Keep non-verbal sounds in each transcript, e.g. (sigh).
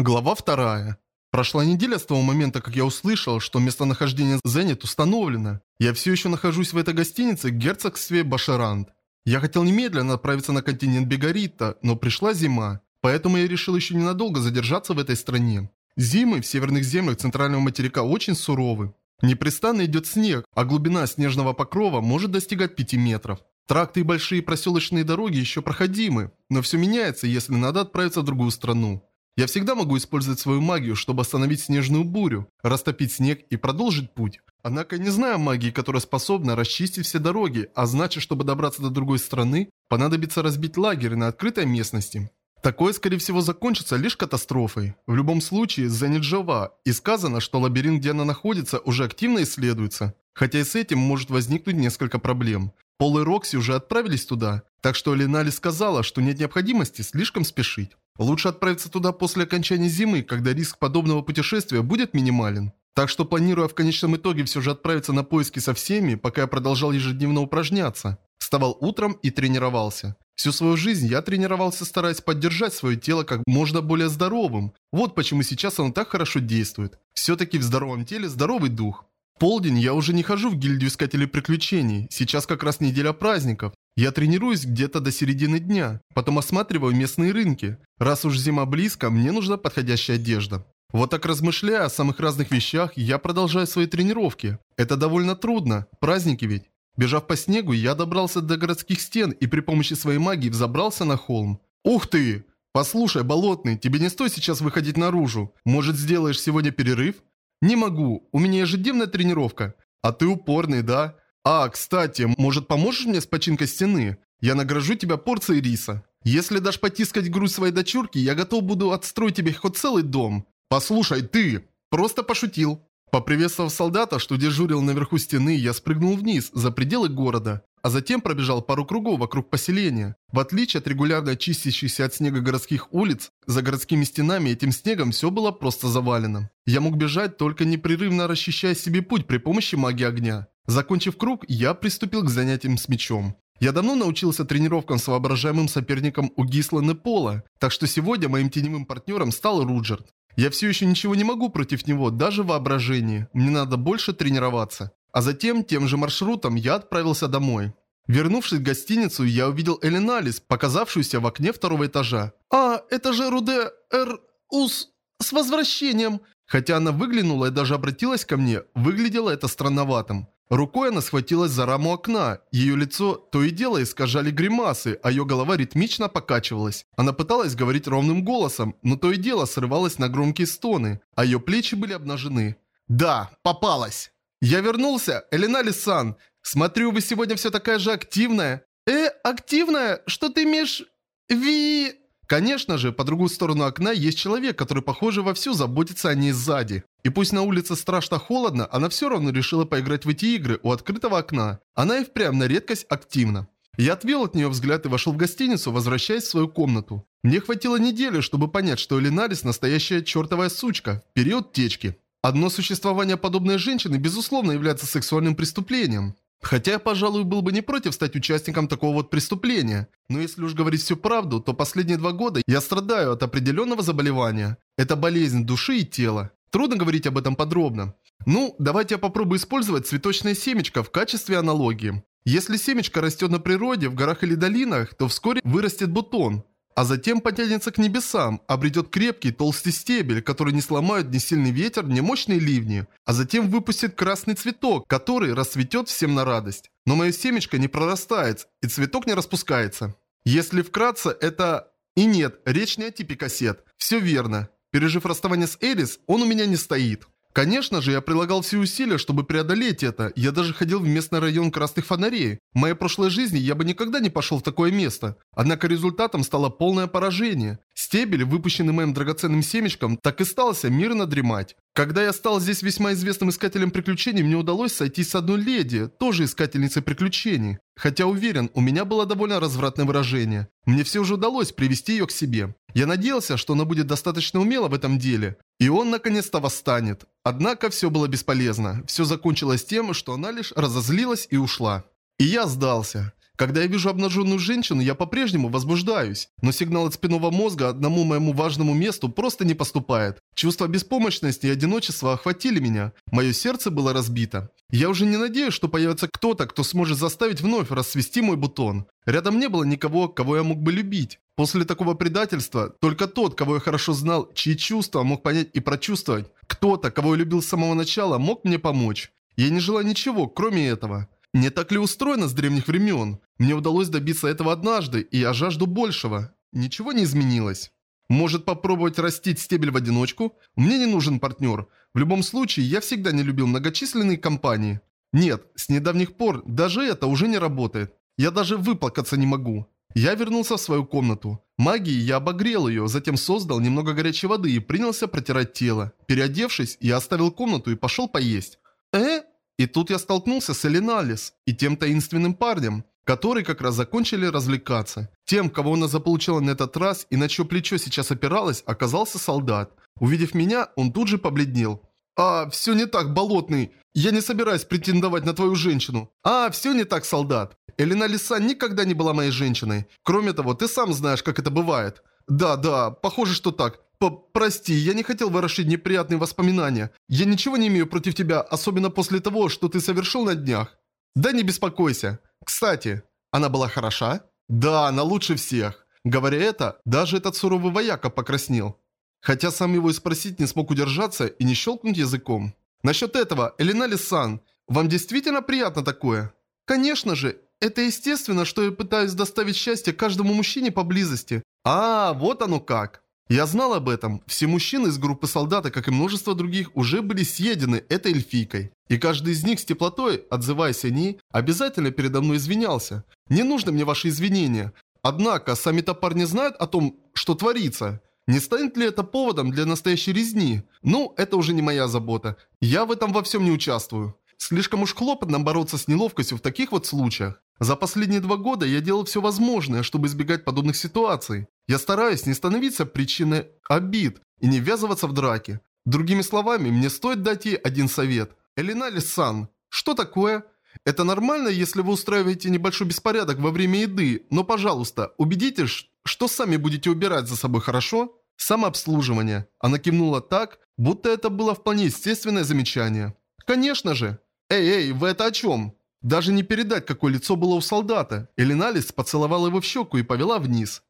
Глава вторая. Прошла неделя с того момента, как я услышал, что местонахождение Зенит установлено. Я все еще нахожусь в этой гостинице герцогстве Башарант. Я хотел немедленно отправиться на континент Бегарита, но пришла зима. Поэтому я решил еще ненадолго задержаться в этой стране. Зимы в северных землях центрального материка очень суровы. Непрестанно идет снег, а глубина снежного покрова может достигать 5 метров. Тракты и большие проселочные дороги еще проходимы, но все меняется, если надо отправиться в другую страну. Я всегда могу использовать свою магию, чтобы остановить снежную бурю, растопить снег и продолжить путь. Однако не знаю магии, которая способна расчистить все дороги, а значит, чтобы добраться до другой страны, понадобится разбить лагерь на открытой местности. Такое, скорее всего, закончится лишь катастрофой. В любом случае, Зенит жива, и сказано, что лабиринт, где она находится, уже активно исследуется. Хотя и с этим может возникнуть несколько проблем. Пол и Рокси уже отправились туда, так что Ленали сказала, что нет необходимости слишком спешить. Лучше отправиться туда после окончания зимы, когда риск подобного путешествия будет минимален. Так что планируя в конечном итоге все же отправиться на поиски со всеми, пока я продолжал ежедневно упражняться. Вставал утром и тренировался. Всю свою жизнь я тренировался, стараясь поддержать свое тело как можно более здоровым. Вот почему сейчас оно так хорошо действует. Все-таки в здоровом теле здоровый дух. Полдень я уже не хожу в гильдию искателей приключений. Сейчас как раз неделя праздников. Я тренируюсь где-то до середины дня, потом осматриваю местные рынки. Раз уж зима близко, мне нужна подходящая одежда. Вот так размышляя о самых разных вещах, я продолжаю свои тренировки. Это довольно трудно, праздники ведь. Бежав по снегу, я добрался до городских стен и при помощи своей магии взобрался на холм. Ух ты! Послушай, Болотный, тебе не стоит сейчас выходить наружу. Может, сделаешь сегодня перерыв? Не могу, у меня ежедневная тренировка. А ты упорный, да? «А, кстати, может поможешь мне с починкой стены? Я награжу тебя порцией риса. Если дашь потискать грудь своей дочурки, я готов буду отстроить тебе хоть целый дом. Послушай, ты!» Просто пошутил. Поприветствовав солдата, что дежурил наверху стены, я спрыгнул вниз, за пределы города, а затем пробежал пару кругов вокруг поселения. В отличие от регулярно чистящихся от снега городских улиц, за городскими стенами этим снегом все было просто завалено. Я мог бежать, только непрерывно расчищая себе путь при помощи магии огня. Закончив круг, я приступил к занятиям с мечом. Я давно научился тренировкам с воображаемым соперником у Гисланы Пола, так что сегодня моим теневым партнером стал Руджерт. Я все еще ничего не могу против него, даже в воображении. Мне надо больше тренироваться. А затем, тем же маршрутом, я отправился домой. Вернувшись в гостиницу, я увидел Эленалис, показавшуюся в окне второго этажа. «А, это же Руде... Эр... Ус... С возвращением!» Хотя она выглянула и даже обратилась ко мне, выглядело это странноватым. Рукой она схватилась за раму окна. Ее лицо то и дело искажали гримасы, а ее голова ритмично покачивалась. Она пыталась говорить ровным голосом, но то и дело срывалась на громкие стоны, а ее плечи были обнажены. «Да, попалась!» «Я вернулся, Элина Лисан. Смотрю, вы сегодня все такая же активная». «Э, активная? Что ты имеешь... Ви...» Конечно же, по другую сторону окна есть человек, который, похоже, вовсю заботится о ней сзади. И пусть на улице страшно холодно, она все равно решила поиграть в эти игры у открытого окна. Она и впрямь на редкость активна. Я отвел от нее взгляд и вошел в гостиницу, возвращаясь в свою комнату. Мне хватило недели, чтобы понять, что Элинарис настоящая чертовая сучка период течки. Одно существование подобной женщины, безусловно, является сексуальным преступлением. Хотя я, пожалуй, был бы не против стать участником такого вот преступления. Но если уж говорить всю правду, то последние два года я страдаю от определенного заболевания. Это болезнь души и тела. Трудно говорить об этом подробно. Ну, давайте я попробую использовать цветочное семечко в качестве аналогии. Если семечко растет на природе, в горах или долинах, то вскоре вырастет бутон а затем потянется к небесам, обретет крепкий толстый стебель, который не сломают ни сильный ветер, ни мощные ливни, а затем выпустит красный цветок, который расцветет всем на радость. Но мое семечко не прорастает, и цветок не распускается. Если вкратце, это... И нет, речь не о типе кассет. Все верно. Пережив расставание с Элис, он у меня не стоит. Конечно же, я прилагал все усилия, чтобы преодолеть это. Я даже ходил в местный район красных фонарей. В моей прошлой жизни я бы никогда не пошел в такое место. Однако результатом стало полное поражение. Стебель, выпущенный моим драгоценным семечком, так и стался мирно дремать. Когда я стал здесь весьма известным искателем приключений, мне удалось сойтись с одной леди, тоже искательницей приключений. Хотя уверен, у меня было довольно развратное выражение. Мне все же удалось привести ее к себе. Я надеялся, что она будет достаточно умела в этом деле. И он наконец-то восстанет. Однако все было бесполезно. Все закончилось тем, что она лишь разозлилась и ушла. И я сдался. Когда я вижу обнаженную женщину, я по-прежнему возбуждаюсь. Но сигнал от спинного мозга одному моему важному месту просто не поступает. Чувство беспомощности и одиночества охватили меня. Мое сердце было разбито. Я уже не надеюсь, что появится кто-то, кто сможет заставить вновь расцвести мой бутон. Рядом не было никого, кого я мог бы любить. После такого предательства, только тот, кого я хорошо знал, чьи чувства мог понять и прочувствовать, кто-то, кого я любил с самого начала, мог мне помочь. Я не желаю ничего, кроме этого. Не так ли устроено с древних времен? Мне удалось добиться этого однажды, и я жажду большего. Ничего не изменилось. Может попробовать растить стебель в одиночку? Мне не нужен партнер. В любом случае, я всегда не любил многочисленные компании. Нет, с недавних пор даже это уже не работает. Я даже выплакаться не могу. Я вернулся в свою комнату. Магией я обогрел ее, затем создал немного горячей воды и принялся протирать тело. Переодевшись, я оставил комнату и пошел поесть. «Э?» И тут я столкнулся с Элиналис и тем таинственным парнем, которые как раз закончили развлекаться. Тем, кого она заполучила на этот раз и на чье плечо сейчас опиралась, оказался солдат. Увидев меня, он тут же побледнел. «А, все не так, болотный. Я не собираюсь претендовать на твою женщину». «А, все не так, солдат. Элина Лиса никогда не была моей женщиной. Кроме того, ты сам знаешь, как это бывает». «Да, да, похоже, что так. «Прости, я не хотел ворошить неприятные воспоминания. Я ничего не имею против тебя, особенно после того, что ты совершил на днях». «Да не беспокойся. Кстати, она была хороша?» «Да, она лучше всех». Говоря это, даже этот суровый вояка покраснел. Хотя сам его и спросить не смог удержаться и не щелкнуть языком. «Насчет этого, Элинали-сан, вам действительно приятно такое?» «Конечно же, это естественно, что я пытаюсь доставить счастье каждому мужчине поблизости». «А, вот оно как». Я знал об этом. Все мужчины из группы солдата, как и множество других, уже были съедены этой эльфийкой. И каждый из них с теплотой, отзываясь о ней, обязательно передо мной извинялся. Не нужно мне ваши извинения. Однако, сами-то парни знают о том, что творится. Не станет ли это поводом для настоящей резни? Ну, это уже не моя забота. Я в этом во всем не участвую. Слишком уж хлопотно бороться с неловкостью в таких вот случаях. За последние два года я делал все возможное, чтобы избегать подобных ситуаций. Я стараюсь не становиться причиной обид и не ввязываться в драки. Другими словами, мне стоит дать ей один совет. Элинали-сан, что такое? Это нормально, если вы устраиваете небольшой беспорядок во время еды, но, пожалуйста, убедитесь, что сами будете убирать за собой, хорошо? Самообслуживание. Она кивнула так, будто это было вполне естественное замечание. Конечно же. Эй, эй, вы это о чем? Даже не передать, какое лицо было у солдата. Элиналис поцеловала его в щеку и повела вниз.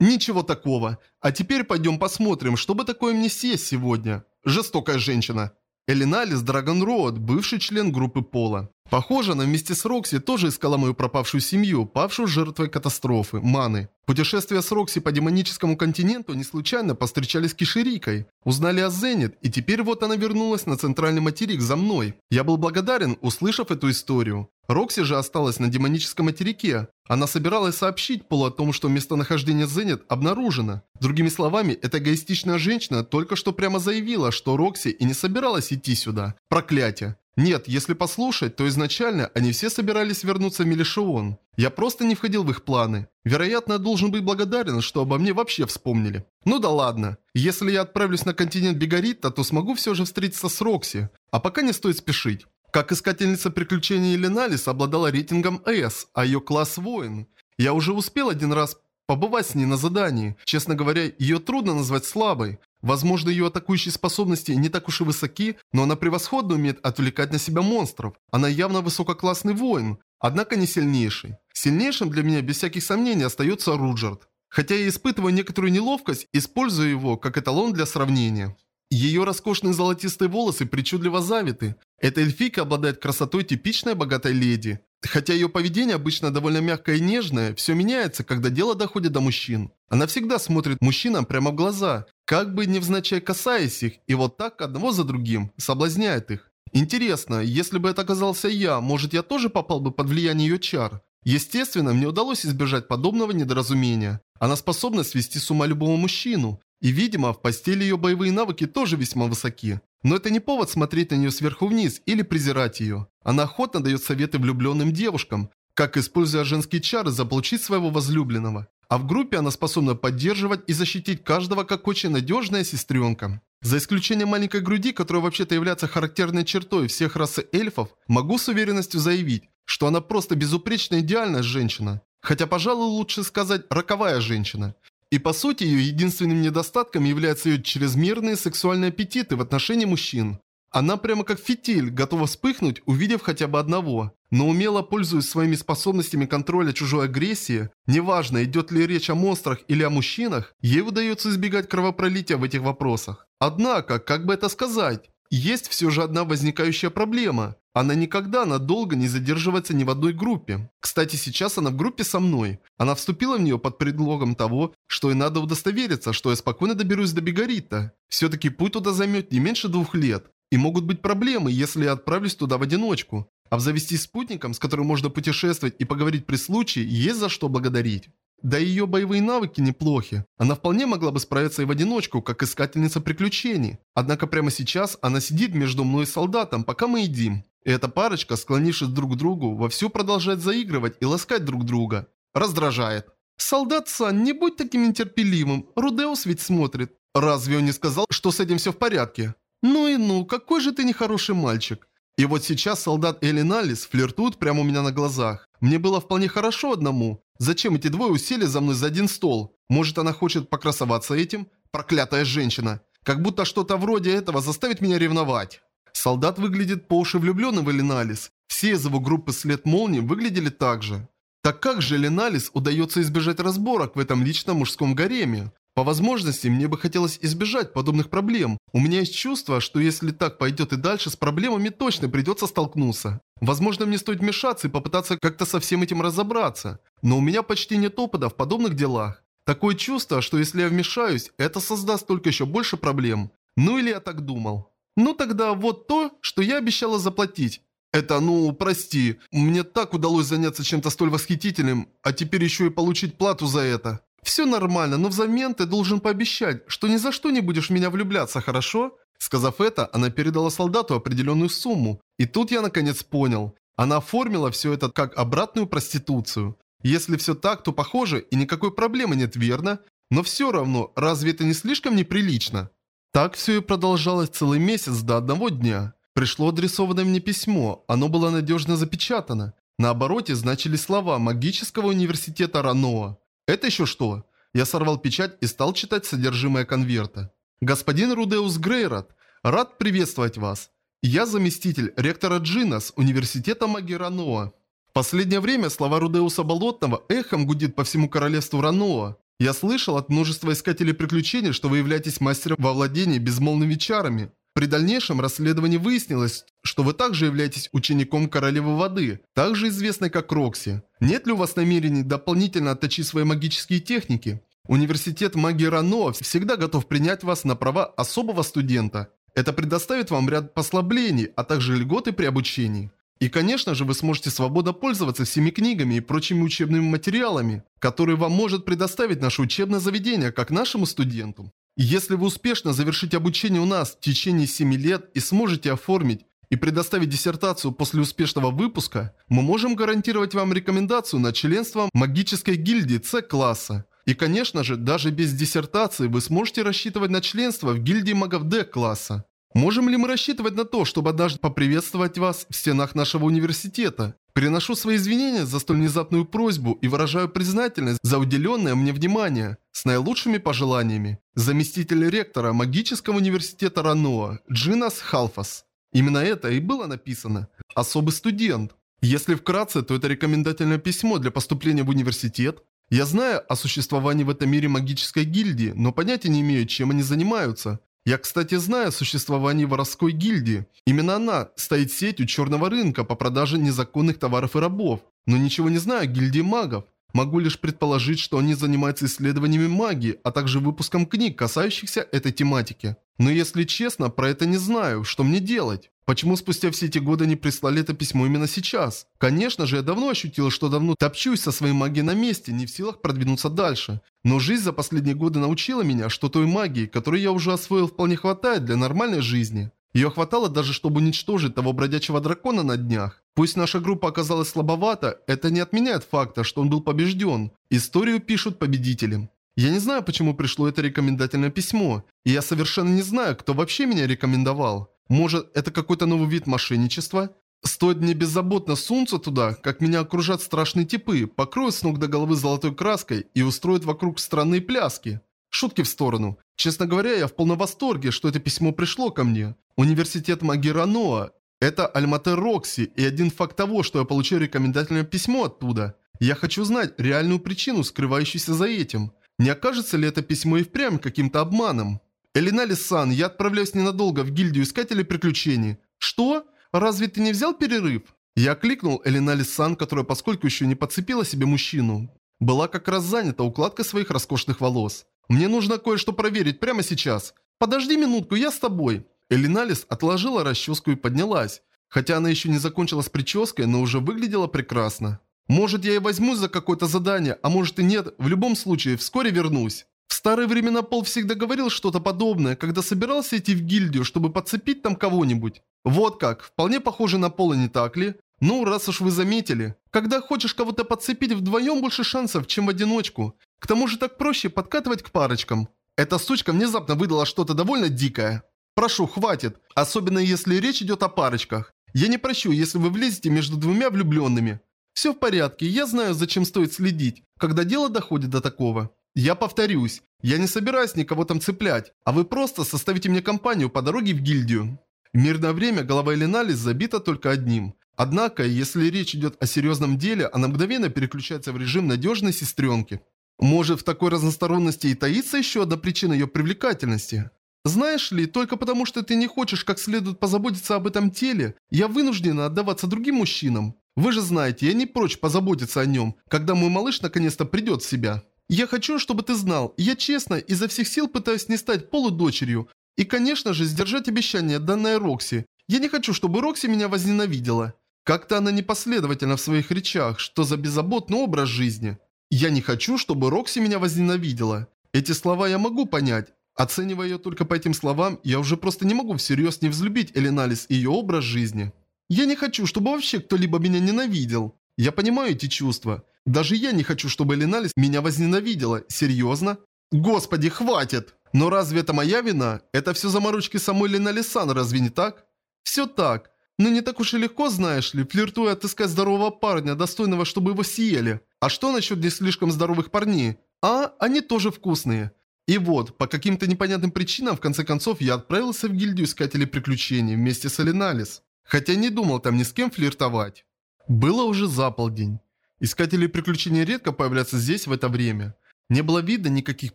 «Ничего такого. А теперь пойдем посмотрим, что бы такое мне съесть сегодня. Жестокая женщина». Элиналис Драгонроуд, бывший член группы Пола. Похоже, она вместе с Рокси тоже искала мою пропавшую семью, павшую жертвой катастрофы, Маны. Путешествуя с Рокси по демоническому континенту они случайно повстречались с Киширикой. Узнали о Зенит, и теперь вот она вернулась на центральный материк за мной. Я был благодарен, услышав эту историю. Рокси же осталась на демоническом материке. Она собиралась сообщить Полу о том, что местонахождение Зенит обнаружено. Другими словами, эта эгоистичная женщина только что прямо заявила, что Рокси и не собиралась идти сюда. Проклятие. Нет, если послушать, то изначально они все собирались вернуться в Мелишион. Я просто не входил в их планы. Вероятно, должен быть благодарен, что обо мне вообще вспомнили. Ну да ладно. Если я отправлюсь на континент Бегарита, то смогу все же встретиться с Рокси. А пока не стоит спешить. Как искательница приключений Леналис обладала рейтингом S, а ее класс воин. Я уже успел один раз побывать с ней на задании. Честно говоря, ее трудно назвать слабой. Возможно, ее атакующие способности не так уж и высоки, но она превосходно умеет отвлекать на себя монстров. Она явно высококлассный воин, однако не сильнейший. Сильнейшим для меня без всяких сомнений остается Руджерт. Хотя я испытываю некоторую неловкость, используя его как эталон для сравнения. Ее роскошные золотистые волосы причудливо завиты. Эта эльфийка обладает красотой типичной богатой леди. Хотя ее поведение обычно довольно мягкое и нежное, все меняется, когда дело доходит до мужчин. Она всегда смотрит мужчинам прямо в глаза, как бы невзначай касаясь их, и вот так одного за другим соблазняет их. Интересно, если бы это оказался я, может я тоже попал бы под влияние ее чар? Естественно, мне удалось избежать подобного недоразумения. Она способна свести с ума любого мужчину. И, видимо, в постели ее боевые навыки тоже весьма высоки. Но это не повод смотреть на нее сверху вниз или презирать ее. Она охотно дает советы влюбленным девушкам, как, используя женские чары, заполучить своего возлюбленного. А в группе она способна поддерживать и защитить каждого как очень надежная сестренка. За исключением маленькой груди, которая вообще-то является характерной чертой всех расы эльфов, могу с уверенностью заявить, что она просто безупречно идеальная женщина. Хотя, пожалуй, лучше сказать «роковая женщина». И по сути, ее единственным недостатком являются ее чрезмерные сексуальные аппетиты в отношении мужчин. Она прямо как фитиль, готова вспыхнуть, увидев хотя бы одного. Но умело пользуясь своими способностями контроля чужой агрессии, неважно, идет ли речь о монстрах или о мужчинах, ей удается избегать кровопролития в этих вопросах. Однако, как бы это сказать, есть все же одна возникающая проблема. Она никогда надолго не задерживается ни в одной группе. Кстати, сейчас она в группе со мной. Она вступила в нее под предлогом того, что ей надо удостовериться, что я спокойно доберусь до Бегарита. Все-таки путь туда займет не меньше двух лет. И могут быть проблемы, если я отправлюсь туда в одиночку. Обзавестись спутником, с которым можно путешествовать и поговорить при случае, есть за что благодарить. Да и ее боевые навыки неплохи. Она вполне могла бы справиться и в одиночку, как искательница приключений. Однако прямо сейчас она сидит между мной и солдатом, пока мы едим. И эта парочка, склонившись друг к другу, вовсю продолжает заигрывать и ласкать друг друга. Раздражает. «Солдат Сан, не будь таким нетерпеливым, Рудеус ведь смотрит. Разве он не сказал, что с этим все в порядке?» «Ну и ну, какой же ты нехороший мальчик». И вот сейчас солдат Элиналис флиртует прямо у меня на глазах. Мне было вполне хорошо одному. Зачем эти двое усели за мной за один стол? Может она хочет покрасоваться этим? Проклятая женщина. Как будто что-то вроде этого заставит меня ревновать. Солдат выглядит по уши влюбленным в Элиналис. Все из его группы след молнии выглядели так же. Так как же Леналис удается избежать разборок в этом личном мужском гареме? По возможности, мне бы хотелось избежать подобных проблем. У меня есть чувство, что если так пойдет и дальше, с проблемами точно придется столкнуться. Возможно, мне стоит вмешаться и попытаться как-то со всем этим разобраться. Но у меня почти нет опыта в подобных делах. Такое чувство, что если я вмешаюсь, это создаст только еще больше проблем. Ну или я так думал. Ну тогда вот то, что я обещала заплатить. Это, ну, прости, мне так удалось заняться чем-то столь восхитительным, а теперь еще и получить плату за это. «Все нормально, но взамен ты должен пообещать, что ни за что не будешь в меня влюбляться, хорошо?» Сказав это, она передала солдату определенную сумму. И тут я наконец понял. Она оформила все это как обратную проституцию. Если все так, то похоже, и никакой проблемы нет, верно? Но все равно, разве это не слишком неприлично? Так все и продолжалось целый месяц до одного дня. Пришло адресованное мне письмо, оно было надежно запечатано. На обороте значились слова магического университета Раноа. Это еще что? Я сорвал печать и стал читать содержимое конверта. Господин Рудеус Грейрот, рад приветствовать вас. Я заместитель ректора Джина с университета Магераноа. В последнее время слова Рудеуса Болотного эхом гудит по всему королевству Раноа. Я слышал от множества искателей приключений, что вы являетесь мастером во владении безмолвными чарами. При дальнейшем расследовании выяснилось, что вы также являетесь учеником Королевы Воды, также известной как Рокси. Нет ли у вас намерений дополнительно отточить свои магические техники? Университет магии Рано всегда готов принять вас на права особого студента. Это предоставит вам ряд послаблений, а также льготы при обучении. И, конечно же, вы сможете свободно пользоваться всеми книгами и прочими учебными материалами, которые вам может предоставить наше учебное заведение, как нашему студенту. Если вы успешно завершите обучение у нас в течение 7 лет и сможете оформить и предоставить диссертацию после успешного выпуска, мы можем гарантировать вам рекомендацию на членство магической гильдии С-класса. И конечно же, даже без диссертации вы сможете рассчитывать на членство в гильдии магов Д-класса. Можем ли мы рассчитывать на то, чтобы однажды поприветствовать вас в стенах нашего университета? Приношу свои извинения за столь внезапную просьбу и выражаю признательность за уделенное мне внимание. С наилучшими пожеланиями. Заместитель ректора магического университета Раноа, Джинас Халфас. Именно это и было написано. Особый студент. Если вкратце, то это рекомендательное письмо для поступления в университет. Я знаю о существовании в этом мире магической гильдии, но понятия не имею, чем они занимаются. Я, кстати, знаю о существовании воровской гильдии. Именно она стоит сетью черного рынка по продаже незаконных товаров и рабов. Но ничего не знаю о гильдии магов. Могу лишь предположить, что они занимаются исследованиями магии, а также выпуском книг, касающихся этой тематики. Но если честно, про это не знаю, что мне делать. Почему спустя все эти годы не прислали это письмо именно сейчас? Конечно же, я давно ощутил, что давно топчусь со своей магией на месте, не в силах продвинуться дальше. Но жизнь за последние годы научила меня, что той магии, которую я уже освоил, вполне хватает для нормальной жизни. Ее хватало даже, чтобы уничтожить того бродячего дракона на днях. Пусть наша группа оказалась слабовата, это не отменяет факта, что он был побежден. Историю пишут победителем. Я не знаю, почему пришло это рекомендательное письмо, и я совершенно не знаю, кто вообще меня рекомендовал. Может, это какой-то новый вид мошенничества? Стоит мне беззаботно сунуться туда, как меня окружат страшные типы, покроют с ног до головы золотой краской и устроят вокруг странные пляски. Шутки в сторону. Честно говоря, я в полном восторге, что это письмо пришло ко мне. Университет Магираноа. Это Альматер Рокси, и один факт того, что я получил рекомендательное письмо оттуда. Я хочу знать реальную причину, скрывающуюся за этим. Не окажется ли это письмо и впрямь каким-то обманом? Элинали-сан, я отправляюсь ненадолго в гильдию искателей приключений. Что? Разве ты не взял перерыв? Я кликнул Элинали-сан, которая, поскольку еще не подцепила себе мужчину, была как раз занята укладкой своих роскошных волос. Мне нужно кое-что проверить прямо сейчас. Подожди минутку, я с тобой. Элиналис отложила расческу и поднялась. Хотя она еще не закончила с прической, но уже выглядела прекрасно. Может, я и возьмусь за какое-то задание, а может и нет, в любом случае, вскоре вернусь. В старые времена Пол всегда говорил что-то подобное, когда собирался идти в гильдию, чтобы подцепить там кого-нибудь. Вот как, вполне похоже на Пола, не так ли? Ну, раз уж вы заметили. Когда хочешь кого-то подцепить, вдвоем больше шансов, чем в одиночку. К тому же так проще подкатывать к парочкам. Эта сучка внезапно выдала что-то довольно дикое. Прошу, хватит. Особенно если речь идет о парочках. Я не прощу, если вы влезете между двумя влюбленными. Все в порядке, я знаю, зачем стоит следить, когда дело доходит до такого. Я повторюсь, я не собираюсь никого там цеплять, а вы просто составите мне компанию по дороге в гильдию. В мирное время голова Эленалис забита только одним. Однако, если речь идет о серьезном деле, она мгновенно переключается в режим надежной сестренки. Может, в такой разносторонности и таится еще одна причина ее привлекательности? Знаешь ли, только потому что ты не хочешь как следует позаботиться об этом теле, я вынуждена отдаваться другим мужчинам. Вы же знаете, я не прочь позаботиться о нем, когда мой малыш наконец-то придет в себя. Я хочу, чтобы ты знал, я честно изо всех сил пытаюсь не стать полудочерью. И, конечно же, сдержать обещание, данное Рокси. Я не хочу, чтобы Рокси меня возненавидела. Как-то она непоследовательна в своих речах, что за беззаботный образ жизни. Я не хочу, чтобы Рокси меня возненавидела. Эти слова я могу понять. Оценивая ее только по этим словам, я уже просто не могу всерьез не взлюбить Эленалис и ее образ жизни. Я не хочу, чтобы вообще кто-либо меня ненавидел. Я понимаю эти чувства. Даже я не хочу, чтобы Эленалис меня возненавидела. Серьезно? Господи, хватит! Но разве это моя вина? Это все заморочки самой Леналисан, разве не так? Все так. Но не так уж и легко, знаешь ли, флиртуя отыскать здорового парня, достойного, чтобы его съели. А что насчет не слишком здоровых парней? А, они тоже вкусные. И вот, по каким-то непонятным причинам, в конце концов, я отправился в гильдию искателей приключений вместе с Алиналис. Хотя не думал там ни с кем флиртовать. Было уже за полдень. Искатели приключений редко появляются здесь в это время. Не было видно никаких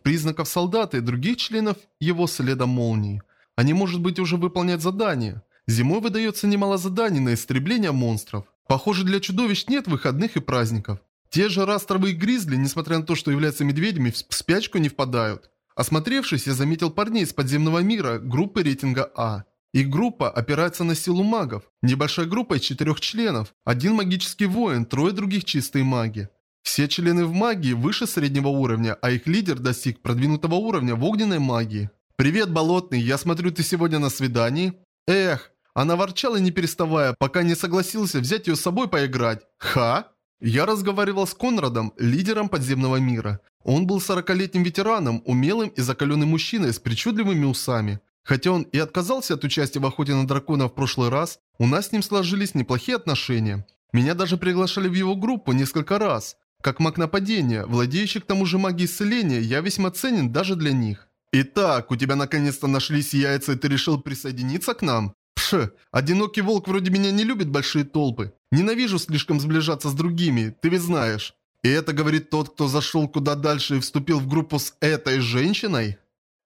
признаков солдата и других членов его следа молнии. Они, может быть, уже выполняют задания. Зимой выдается немало заданий на истребление монстров. Похоже, для чудовищ нет выходных и праздников. Те же растровые гризли, несмотря на то, что являются медведями, в спячку не впадают. Осмотревшись, я заметил парней из подземного мира группы рейтинга А. Их группа опирается на силу магов. Небольшая группа из четырех членов. Один магический воин, трое других чистые маги. Все члены в магии выше среднего уровня, а их лидер достиг продвинутого уровня в огненной магии. «Привет, Болотный, я смотрю, ты сегодня на свидании?» «Эх!» Она ворчала не переставая, пока не согласился взять ее с собой поиграть. «Ха?» Я разговаривал с Конрадом, лидером подземного мира. Он был 40-летним ветераном, умелым и закаленным мужчиной с причудливыми усами. Хотя он и отказался от участия в охоте на дракона в прошлый раз, у нас с ним сложились неплохие отношения. Меня даже приглашали в его группу несколько раз. Как маг нападения, владеющий к тому же магией исцеления, я весьма ценен даже для них. Итак, у тебя наконец-то нашлись яйца и ты решил присоединиться к нам? Пш, одинокий волк вроде меня не любит большие толпы. Ненавижу слишком сближаться с другими, ты ведь знаешь. И это говорит тот, кто зашел куда дальше и вступил в группу с этой женщиной?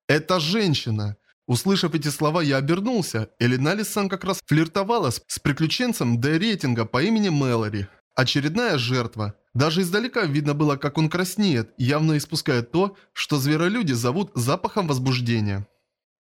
Это женщина. Услышав эти слова, я обернулся. Элиналис-сан как раз флиртовала с приключенцем Д-рейтинга по имени Мэлори. Очередная жертва. Даже издалека видно было, как он краснеет, явно испускает то, что зверолюди зовут запахом возбуждения.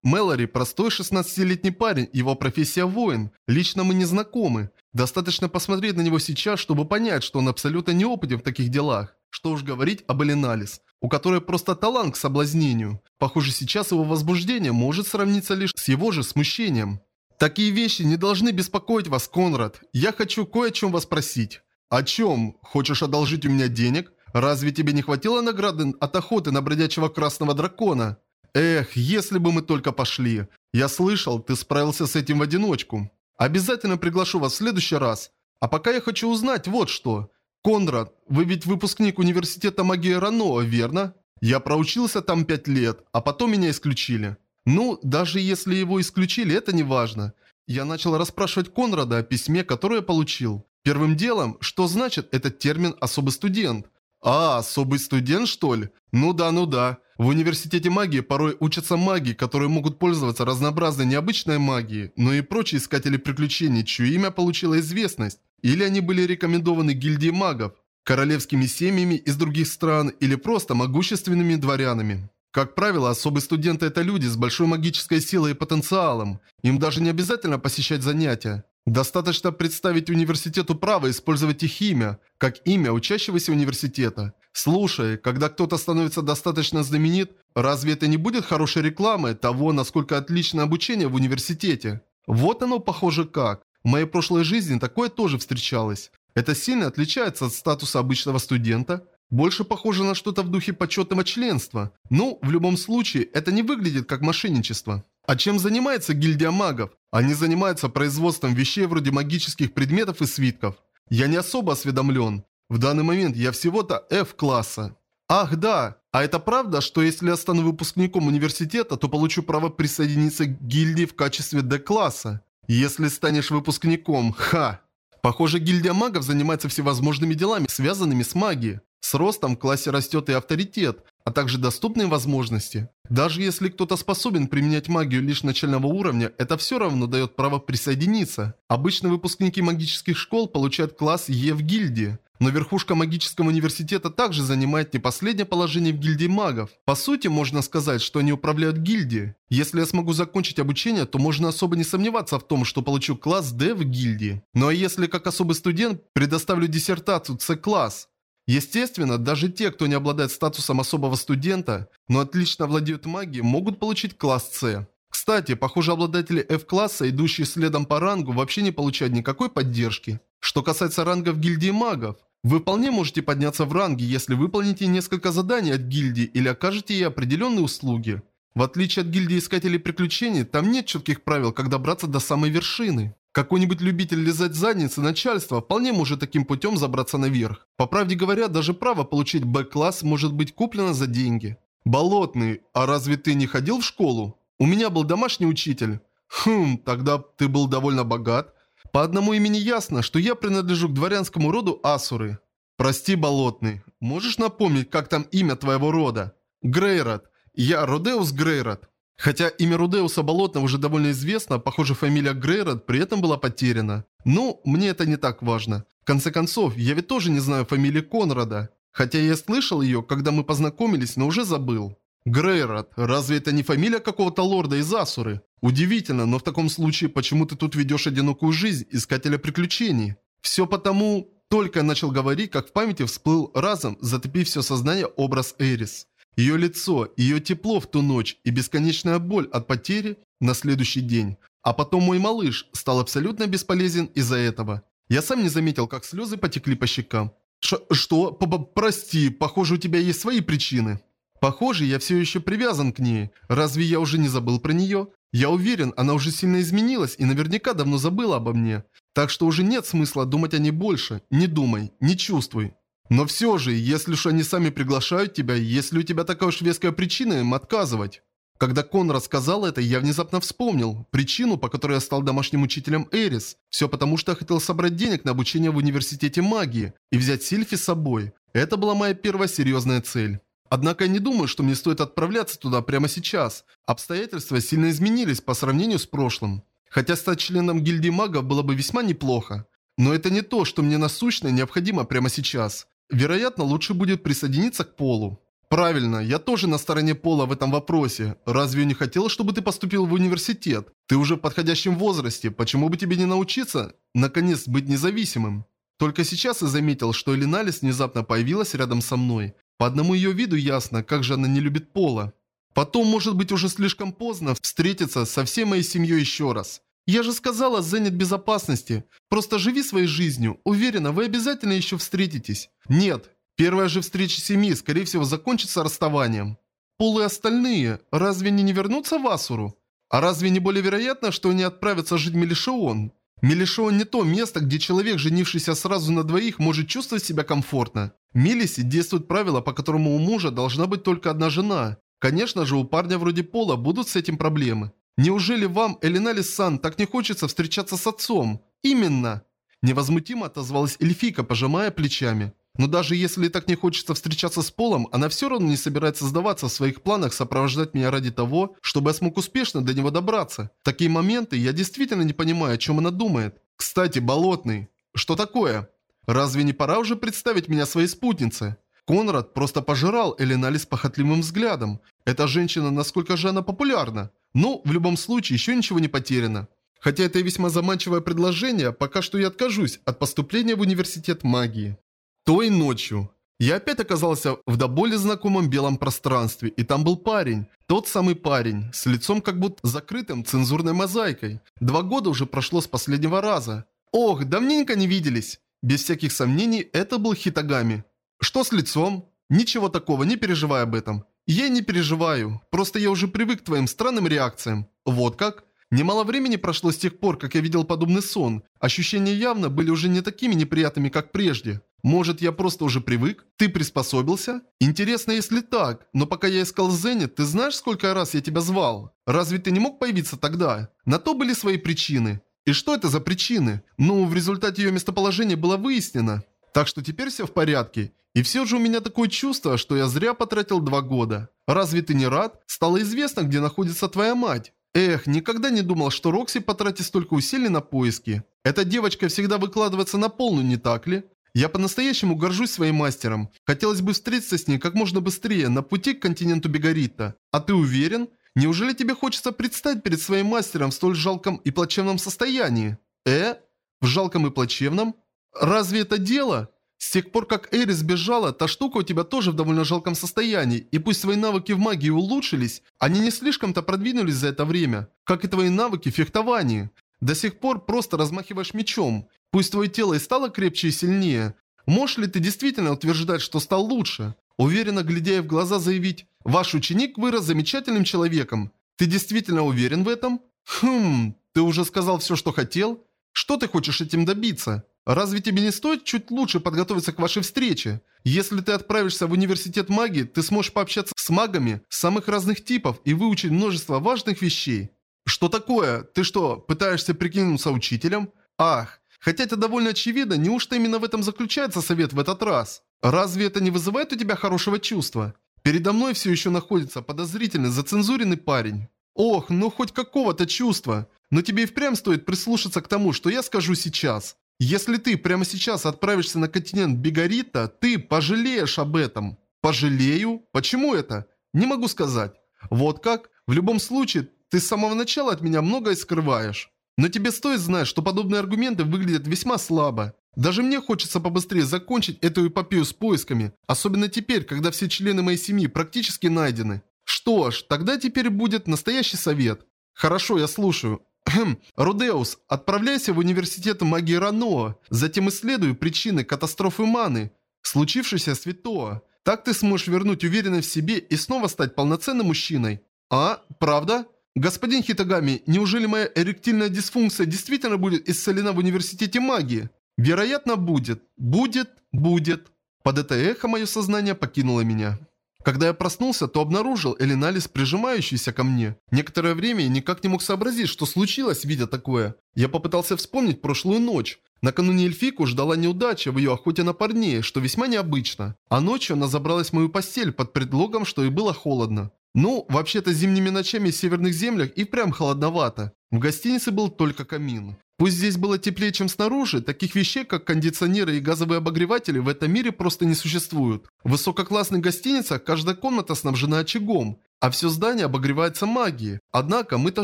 Мэлори – простой 16-летний парень, его профессия воин. Лично мы не знакомы. Достаточно посмотреть на него сейчас, чтобы понять, что он абсолютно неопытен в таких делах. Что уж говорить об Элиналис, у которой просто талант к соблазнению. Похоже, сейчас его возбуждение может сравниться лишь с его же смущением. Такие вещи не должны беспокоить вас, Конрад. Я хочу кое о чем вас спросить. О чем? Хочешь одолжить у меня денег? Разве тебе не хватило награды от охоты на бродячего красного дракона? Эх, если бы мы только пошли. Я слышал, ты справился с этим в одиночку. Обязательно приглашу вас в следующий раз. А пока я хочу узнать вот что. Конрад, вы ведь выпускник университета магии Рано, верно? Я проучился там пять лет, а потом меня исключили. Ну, даже если его исключили, это не важно. Я начал расспрашивать Конрада о письме, которое получил. Первым делом, что значит этот термин «особый студент»? А, особый студент, что ли? Ну да, ну да. В университете магии порой учатся маги, которые могут пользоваться разнообразной необычной магией, но и прочие искатели приключений, чье имя получило известность. Или они были рекомендованы гильдией магов, королевскими семьями из других стран или просто могущественными дворянами. Как правило, особые студенты – это люди с большой магической силой и потенциалом. Им даже не обязательно посещать занятия. Достаточно представить университету право использовать их имя, как имя учащегося университета. Слушай, когда кто-то становится достаточно знаменит, разве это не будет хорошей рекламой того, насколько отлично обучение в университете? Вот оно похоже как. В моей прошлой жизни такое тоже встречалось. Это сильно отличается от статуса обычного студента. Больше похоже на что-то в духе почетного членства. Ну, в любом случае, это не выглядит как мошенничество. А чем занимается гильдия магов? Они занимаются производством вещей вроде магических предметов и свитков. Я не особо осведомлен. В данный момент я всего-то F-класса. Ах, да. А это правда, что если я стану выпускником университета, то получу право присоединиться к гильдии в качестве D-класса? Если станешь выпускником, ха. Похоже, гильдия магов занимается всевозможными делами, связанными с магией. С ростом в классе растет и авторитет, а также доступные возможности. Даже если кто-то способен применять магию лишь начального уровня, это все равно дает право присоединиться. Обычно выпускники магических школ получают класс Е в гильдии. Но верхушка магического университета также занимает не последнее положение в гильдии магов. По сути, можно сказать, что они управляют гильдией. Если я смогу закончить обучение, то можно особо не сомневаться в том, что получу класс D в гильдии. Ну а если как особый студент предоставлю диссертацию C-класс, Естественно, даже те, кто не обладает статусом особого студента, но отлично владеют магией, могут получить класс С. Кстати, похоже, обладатели F-класса, идущие следом по рангу, вообще не получают никакой поддержки. Что касается рангов гильдии магов, вы вполне можете подняться в ранге, если выполните несколько заданий от гильдии или окажете ей определенные услуги. В отличие от гильдии искателей приключений, там нет четких правил, как добраться до самой вершины. Какой-нибудь любитель лизать задницы начальства вполне может таким путем забраться наверх. По правде говоря, даже право получить Б-класс может быть куплено за деньги. Болотный, а разве ты не ходил в школу? У меня был домашний учитель. Хм, тогда ты был довольно богат. По одному имени ясно, что я принадлежу к дворянскому роду Асуры. Прости, Болотный, можешь напомнить, как там имя твоего рода? Грейрот. Я Родеус Грейрот. Хотя имя Рудеуса Болотного уже довольно известно, похоже, фамилия Грейрот при этом была потеряна. Ну, мне это не так важно. В конце концов, я ведь тоже не знаю фамилии Конрада. Хотя я слышал ее, когда мы познакомились, но уже забыл. Грейрот, разве это не фамилия какого-то лорда из Асуры? Удивительно, но в таком случае, почему ты тут ведешь одинокую жизнь искателя приключений? Все потому... Только начал говорить, как в памяти всплыл разом, затопив все сознание образ Эрис. Ее лицо, ее тепло в ту ночь и бесконечная боль от потери на следующий день. А потом мой малыш стал абсолютно бесполезен из-за этого. Я сам не заметил, как слезы потекли по щекам. Ш что? П -п Прости, похоже, у тебя есть свои причины. Похоже, я все еще привязан к ней. Разве я уже не забыл про нее? Я уверен, она уже сильно изменилась и наверняка давно забыла обо мне. Так что уже нет смысла думать о ней больше. Не думай, не чувствуй. Но все же, если уж они сами приглашают тебя, если у тебя такая уж веская причина им отказывать. Когда Кон рассказал это, я внезапно вспомнил причину, по которой я стал домашним учителем Эрис. Все потому, что я хотел собрать денег на обучение в университете магии и взять Сильфи с собой. Это была моя первая серьезная цель. Однако я не думаю, что мне стоит отправляться туда прямо сейчас. Обстоятельства сильно изменились по сравнению с прошлым. Хотя стать членом гильдии магов было бы весьма неплохо. Но это не то, что мне насущно необходимо прямо сейчас. Вероятно, лучше будет присоединиться к Полу. Правильно, я тоже на стороне Пола в этом вопросе. Разве он не хотел, чтобы ты поступил в университет? Ты уже в подходящем возрасте, почему бы тебе не научиться, наконец, быть независимым? Только сейчас я заметил, что Элиналис внезапно появилась рядом со мной. По одному ее виду ясно, как же она не любит Пола. Потом, может быть, уже слишком поздно встретиться со всей моей семьей еще раз. Я же сказала, занят безопасности. Просто живи своей жизнью. Уверена, вы обязательно еще встретитесь. Нет, Первая же встреча семьи, скорее всего, закончится расставанием. Пол и остальные, разве они не вернутся в Асуру? А разве не более вероятно, что они отправятся жить в Мелишион? Мелишион не то место, где человек, женившийся сразу на двоих, может чувствовать себя комфортно. В Мелисе действует правило, по которому у мужа должна быть только одна жена. Конечно же, у парня вроде Пола будут с этим проблемы. Неужели вам, Элиналис-сан, так не хочется встречаться с отцом? Именно. Невозмутимо отозвалась Эльфика, пожимая плечами. Но даже если так не хочется встречаться с Полом, она все равно не собирается сдаваться в своих планах сопровождать меня ради того, чтобы я смог успешно до него добраться. В такие моменты я действительно не понимаю, о чем она думает. Кстати, Болотный. Что такое? Разве не пора уже представить меня своей спутнице? Конрад просто пожирал Эленали с похотливым взглядом. Эта женщина, насколько же она популярна? Ну, в любом случае, еще ничего не потеряно. Хотя это и весьма заманчивое предложение, пока что я откажусь от поступления в университет магии. Той ночью. Я опять оказался в до боли знакомом белом пространстве, и там был парень. Тот самый парень, с лицом как будто закрытым цензурной мозаикой. Два года уже прошло с последнего раза. Ох, давненько не виделись. Без всяких сомнений, это был Хитагами. Что с лицом? Ничего такого, не переживай об этом. Я не переживаю, просто я уже привык к твоим странным реакциям. Вот как? Немало времени прошло с тех пор, как я видел подобный сон. Ощущения явно были уже не такими неприятными, как прежде. Может, я просто уже привык? Ты приспособился? Интересно, если так, но пока я искал Зенит, ты знаешь, сколько раз я тебя звал? Разве ты не мог появиться тогда? На то были свои причины. И что это за причины? Ну, в результате ее местоположение было выяснено. Так что теперь все в порядке. И все же у меня такое чувство, что я зря потратил два года. Разве ты не рад? Стало известно, где находится твоя мать. Эх, никогда не думал, что Рокси потратит столько усилий на поиски. Эта девочка всегда выкладывается на полную, не так ли? Я по-настоящему горжусь своим мастером. Хотелось бы встретиться с ней как можно быстрее на пути к континенту Бегарита. А ты уверен? Неужели тебе хочется предстать перед своим мастером в столь жалком и плачевном состоянии? Э? В жалком и плачевном? Разве это дело? С тех пор, как Эйрис сбежала, та штука у тебя тоже в довольно жалком состоянии, и пусть твои навыки в магии улучшились, они не слишком-то продвинулись за это время, как и твои навыки в фехтовании. До сих пор просто размахиваешь мечом, Пусть твое тело и стало крепче и сильнее, можешь ли ты действительно утверждать, что стал лучше? Уверенно глядя в глаза заявить, ваш ученик вырос замечательным человеком. Ты действительно уверен в этом? Хм, ты уже сказал все, что хотел? Что ты хочешь этим добиться? Разве тебе не стоит чуть лучше подготовиться к вашей встрече? Если ты отправишься в университет магии, ты сможешь пообщаться с магами самых разных типов и выучить множество важных вещей. Что такое? Ты что, пытаешься прикинуться учителем? Ах, Хотя это довольно очевидно, неужто именно в этом заключается совет в этот раз? Разве это не вызывает у тебя хорошего чувства? Передо мной все еще находится подозрительный, зацензуренный парень. Ох, ну хоть какого-то чувства. Но тебе и впрямь стоит прислушаться к тому, что я скажу сейчас. Если ты прямо сейчас отправишься на континент Бигарита, ты пожалеешь об этом. Пожалею? Почему это? Не могу сказать. Вот как? В любом случае, ты с самого начала от меня многое скрываешь. Но тебе стоит знать, что подобные аргументы выглядят весьма слабо. Даже мне хочется побыстрее закончить эту эпопею с поисками, особенно теперь, когда все члены моей семьи практически найдены. Что ж, тогда теперь будет настоящий совет. Хорошо, я слушаю. (clears throat) Рудеус, отправляйся в университет магии Раноа, затем исследуй причины катастрофы Маны, случившейся с Витоа. Так ты сможешь вернуть уверенность в себе и снова стать полноценным мужчиной. А, правда? «Господин Хитагами, неужели моя эректильная дисфункция действительно будет исцелена в университете магии?» «Вероятно, будет. Будет, будет». Под это эхо мое сознание покинуло меня. Когда я проснулся, то обнаружил Элиналис, прижимающийся ко мне. Некоторое время я никак не мог сообразить, что случилось, видя такое. Я попытался вспомнить прошлую ночь. Накануне Эльфику ждала неудача в ее охоте на парней, что весьма необычно. А ночью она забралась в мою постель под предлогом, что ей было холодно. Ну, вообще-то зимними ночами в северных землях и прям холодновато. В гостинице был только камин. Пусть здесь было теплее, чем снаружи, таких вещей, как кондиционеры и газовые обогреватели в этом мире просто не существуют. В высококлассных гостиницах каждая комната снабжена очагом, а все здание обогревается магией. Однако мы-то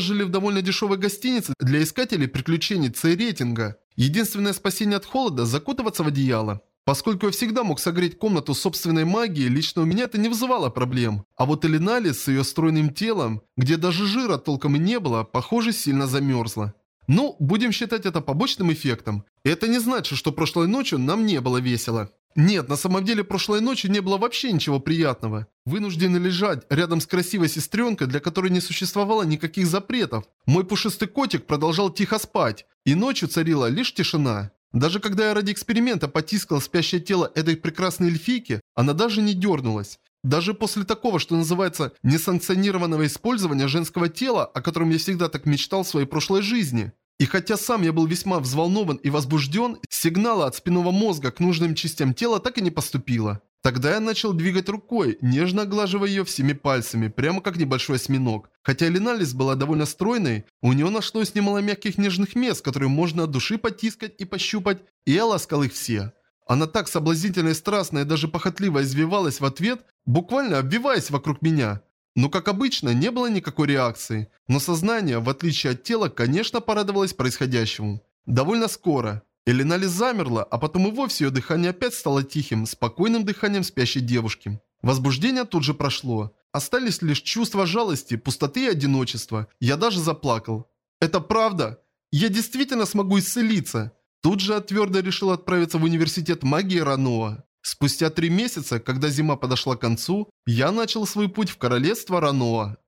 жили в довольно дешевой гостинице для искателей приключений C-рейтинга. Единственное спасение от холода – закутываться в одеяло. Поскольку я всегда мог согреть комнату собственной магией, лично у меня это не вызывало проблем. А вот Элинали с ее стройным телом, где даже жира толком и не было, похоже, сильно замерзла. Ну, будем считать это побочным эффектом. Это не значит, что прошлой ночью нам не было весело. Нет, на самом деле прошлой ночью не было вообще ничего приятного. Вынуждены лежать рядом с красивой сестренкой, для которой не существовало никаких запретов. Мой пушистый котик продолжал тихо спать, и ночью царила лишь тишина. Даже когда я ради эксперимента потискал спящее тело этой прекрасной эльфийки, она даже не дернулась. Даже после такого, что называется, несанкционированного использования женского тела, о котором я всегда так мечтал в своей прошлой жизни. И хотя сам я был весьма взволнован и возбужден, сигнала от спинного мозга к нужным частям тела так и не поступило. Тогда я начал двигать рукой, нежно оглаживая ее всеми пальцами, прямо как небольшой осьминог. Хотя Линалис была довольно стройной, у нее нашлось немало мягких нежных мест, которые можно от души потискать и пощупать, и я ласкал их все. Она так соблазнительно и страстно и даже похотливо извивалась в ответ, буквально обвиваясь вокруг меня. Но, как обычно, не было никакой реакции. Но сознание, в отличие от тела, конечно, порадовалось происходящему. Довольно скоро. Элинали замерла, а потом и вовсе ее дыхание опять стало тихим, спокойным дыханием спящей девушки. Возбуждение тут же прошло. Остались лишь чувства жалости, пустоты и одиночества. Я даже заплакал. Это правда? Я действительно смогу исцелиться? Тут же я твердо решил отправиться в университет магии Раноа. Спустя три месяца, когда зима подошла к концу, я начал свой путь в королевство Раноа.